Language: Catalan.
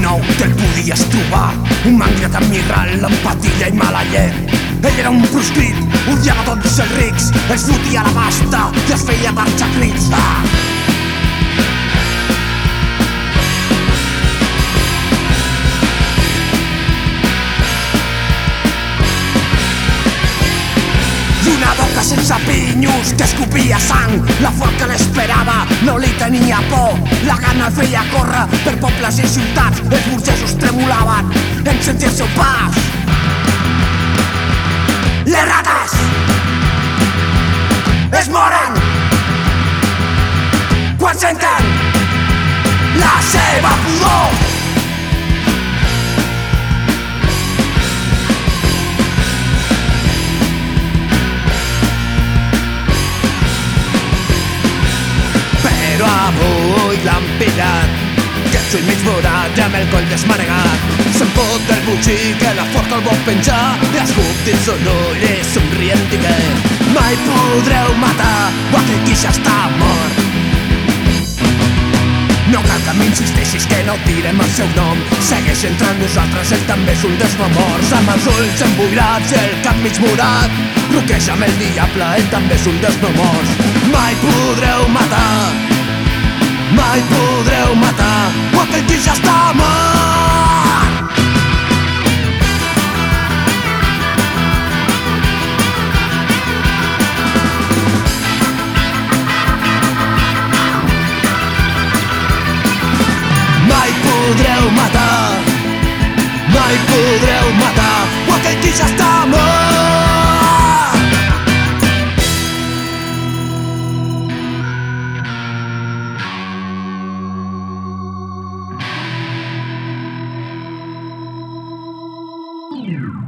nou te'l podies trobar Un mangret amb mirral, amb patilla i mala llet ell era un proscrit, odiava tots els rics, els fotia la pasta i es feia marxar crits. Ah! Boca sense pinyos que escopia sang. La forca l'esperava, no li tenia por. La gana el feia córrer per pobles i ciutats. Els burgesos tremolaven en sentir el seu pas. Les rates es moren quan senten la seva pudor pillat que ets un mig morat i amb el coll desmanegat. Se'n fot del butxí que la forca el vol penjar. I escup dins un ull i somrient digué mai podreu matar o aquell qui ja està mort. No cal que m'insisteixis que no tirem el seu nom. Segueix entre nosaltres, ell també és un dels morts Amb els ulls emboirats i el cap mig morat. Roqueja amb el diable, ell també és un dels morts Mai podreu o aquell qui ja està mort Mai podreu matar you.